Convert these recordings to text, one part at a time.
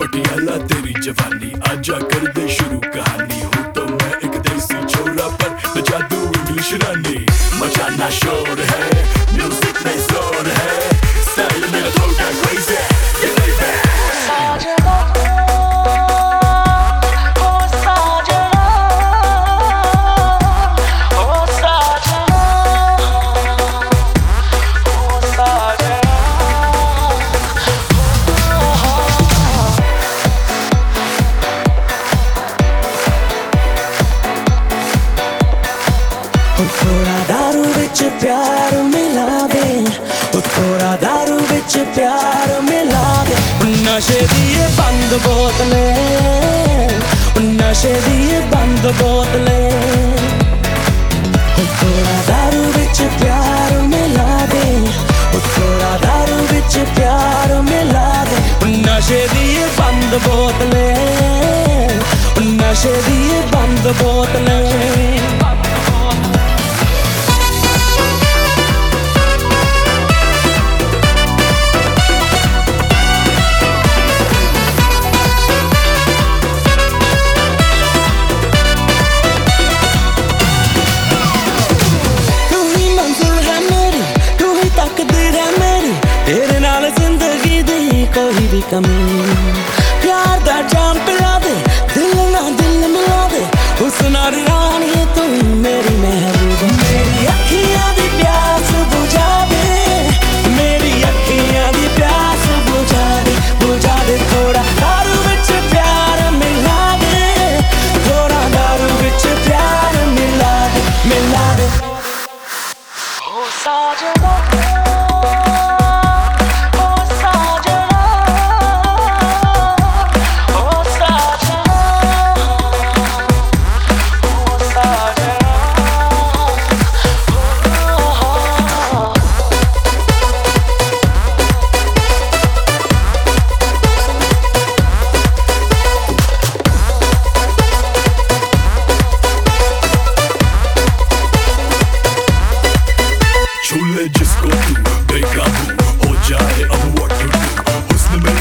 पटियाला तेरी जवानी, आजा कर दे शुरू कहानी। हूँ तो मैं एक देसी छोरा पर जादू इंग्लिश रानी। मचाना शोर ਵਿੱਚ ਪਿਆਰ ਮਿਲਾ ਦੇ ਉਹ ਥੋੜਾ दारू ਵਿੱਚ ਪਿਆਰ ਮਿਲਾ ਦੇ ਉਹ ਨਸ਼ੇ ਦੀ ਇਹ ਬੰਦ ਬੋਤਲੇ ਉਹ ਨਸ਼ੇ ਦੀ ਇਹ ਬੰਦ ਬੋਤਲੇ ਉਹ ਥੋੜਾ दारू ਵਿੱਚ ਪਿਆਰ ਮਿਲਾ ਦੇ ਉਹ ਥੋੜਾ दारू ਵਿੱਚ ਪਿਆਰ ਮਿਲਾ ਦੇ ਉਹ ਨਸ਼ੇ ਦੀ ਇਹ ਬੰਦ ਬੋਤਲੇ ਉਹ ਨਸ਼ੇ ਦੀ ਇਹ ਬੰਦ ਬੋਤਲੇ ਕੋਈ ਵੀ ਕਮੀ ਪਿਆਰ ਦਾ ਜਾਮ ਪਿਲਾ ਦੇ ਦਿਲ ਨਾਲ ਦਿਲ ਮਿਲਾ ਦੇ ਹੁਸਨ ਔਰ ਰਾਣੀ ਤੂੰ ਮੇਰੀ ਮਹਿਬੂਬਾ ਮੇਰੀ ਅੱਖੀਆਂ ਦੀ ਪਿਆਸ ਬੁਝਾ ਦੇ ਮੇਰੀ ਅੱਖੀਆਂ ਦੀ ਪਿਆਸ ਬੁਝਾ ਦੇ ਬੁਝਾ ਦੇ ਥੋੜਾ ਦਾਰੂ ਵਿੱਚ ਪਿਆਰ ਮਿਲਾ ਦੇ ਥੋੜਾ ਦਾਰੂ ਵਿੱਚ ਪਿਆਰ ਮਿਲਾ ਦੇ ਮਿਲਾ ਦੇ छूले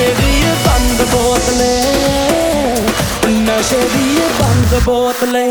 ਨਸ਼ੇ ਦੀ ਬੰਦ ਬੋਤਲੇ ਨਸ਼ੇ ਦੀ ਬੰਦ ਬੋਤਲੇ।